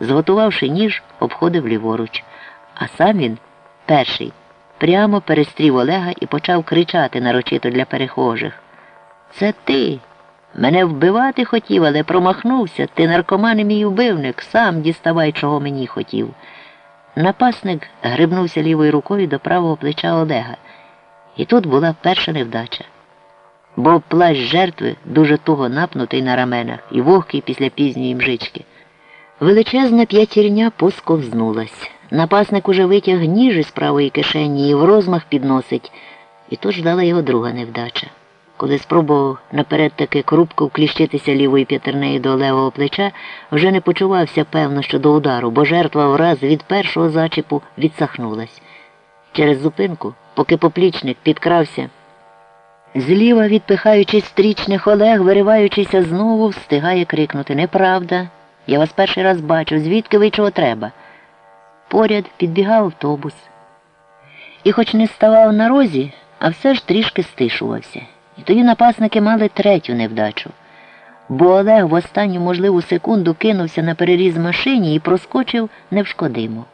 Зготувавши ніж, обходив ліворуч. А сам він, перший, прямо перестрів Олега і почав кричати нарочито для перехожих. Це ти. Мене вбивати хотів, але промахнувся. Ти наркоман і мій убивник, сам діставай, чого мені хотів. Напасник грибнувся лівою рукою до правого плеча Олега. І тут була перша невдача. Бо плащ жертви дуже туго напнутий на раменах і вогкий після пізньої мжички. Величезна п'ятірня посковзнулась. Напасник уже витяг ніж із правої кишені і в розмах підносить, і тут ждала його друга невдача. Коли спробував наперед таки крупко вкліщитися лівою п'ятернею до левого плеча, вже не почувався певно, що до удару, бо жертва враз від першого зачіпу відсахнулась. Через зупинку, поки поплічник підкрався, зліва, відпихаючи стрічних Олег, вириваючися знову, встигає крикнути Неправда. Я вас перший раз бачу, звідки ви чого треба. Поряд підбігав автобус. І хоч не ставав на розі, а все ж трішки стишувався. І тоді напасники мали третю невдачу. Бо Олег в останню можливу секунду кинувся на переріз машині і проскочив невшкодимо.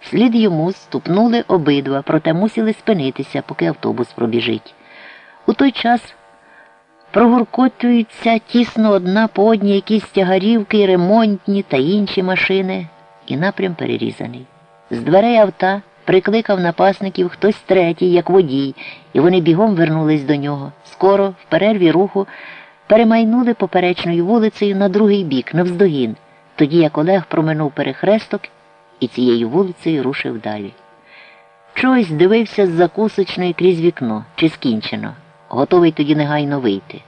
Слід йому ступнули обидва, проте мусили спинитися, поки автобус пробіжить. У той час прогуркотуються тісно одна по одній якісь тягарівки, ремонтні та інші машини, і напрям перерізаний. З дверей авта прикликав напасників хтось третій, як водій, і вони бігом вернулись до нього. Скоро, в перерві руху, перемайнули поперечною вулицею на другий бік, навздогін, тоді як Олег проминув перехресток і цією вулицею рушив далі. Чойсь дивився з закусочної крізь вікно, чи скінчено, готовий тоді негайно вийти.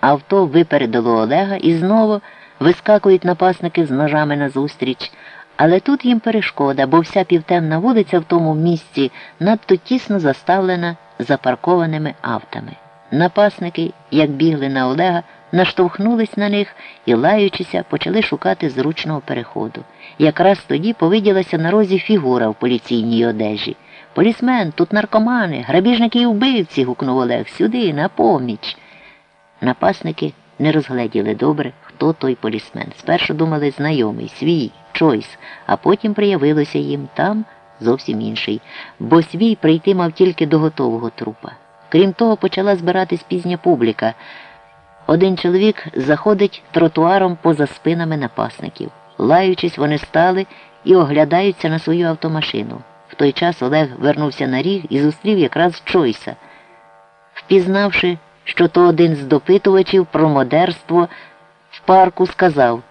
Авто випередило Олега і знову вискакують напасники з ножами назустріч. Але тут їм перешкода, бо вся півтемна вулиця в тому місці надто тісно заставлена запаркованими автами. Напасники, як бігли на Олега, наштовхнулись на них і, лаючися, почали шукати зручного переходу. Якраз тоді повиділася на розі фігура в поліційній одежі. Полісмен, тут наркомани, грабіжники і вбивці, гукнув Олег, сюди, на поміч. Напасники не розгледіли добре, хто той полісмен. Спершу думали знайомий, свій, Чойс, а потім приявилося їм там зовсім інший, бо свій прийти мав тільки до готового трупа. Крім того, почала збиратись пізня публіка. Один чоловік заходить тротуаром поза спинами напасників. Лаючись, вони стали і оглядаються на свою автомашину. Той час Олег вернувся на ріг і зустрів якраз Чойса. Впізнавши, що то один з допитувачів про модерство, в парку сказав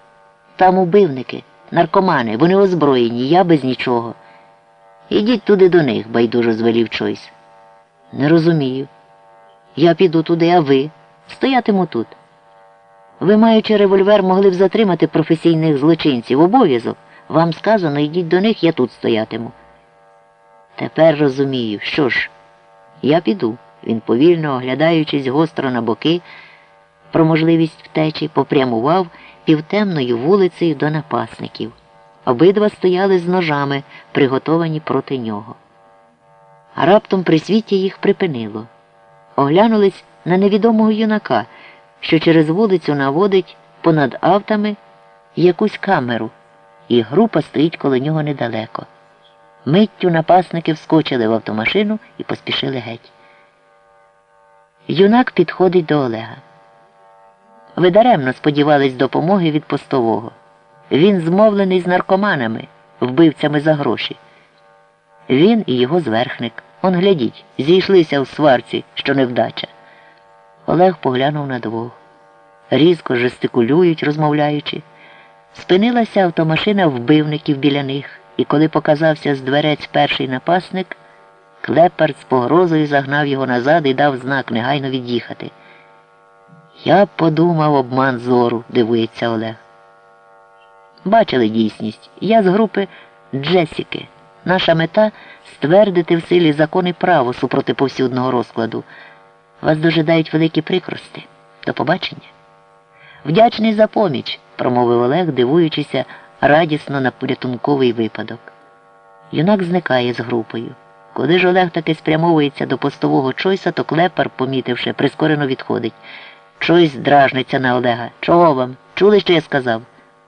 там убивники, наркомани, вони озброєні, я без нічого. Ідіть туди до них, байдуже звелів Чойс. Не розумію. Я піду туди, а ви стоятиму тут. Ви, маючи револьвер, могли б затримати професійних злочинців. Обов'язок. Вам сказано, йдіть до них, я тут стоятиму. Тепер розумію, що ж, я піду. Він, повільно оглядаючись гостро на боки, про можливість втечі, попрямував півтемною вулицею до напасників. Обидва стояли з ножами, приготовані проти нього. А раптом при світі їх припинило. Оглянулись на невідомого юнака, що через вулицю наводить понад автами якусь камеру, і група стоїть коло нього недалеко. Миттю напасники вскочили в автомашину і поспішили геть. Юнак підходить до Олега. Ви даремно сподівались допомоги від постового. Він змовлений з наркоманами, вбивцями за гроші. Він і його зверхник. Он глядіть, зійшлися в сварці, що невдача. Олег поглянув на двох. Різко жестикулюють, розмовляючи. Спинилася автомашина вбивників біля них, і коли показався з дверець перший напасник, клепард з погрозою загнав його назад і дав знак негайно від'їхати. Я подумав обман зору, дивується Олег. Бачили дійсність. Я з групи Джесіки. Наша мета ствердити в силі закон і право супроти повсюдного розкладу. Вас дожидають великі прикрости. До побачення. Вдячний за поміч, промовив Олег, дивуючися радісно на порятунковий випадок. Юнак зникає з групою. Коли ж Олег таки спрямовується до постового Чойса, то клепар, помітивши, прискорено відходить. Чойс дражниться на Олега. Чого вам? Чули, що я сказав?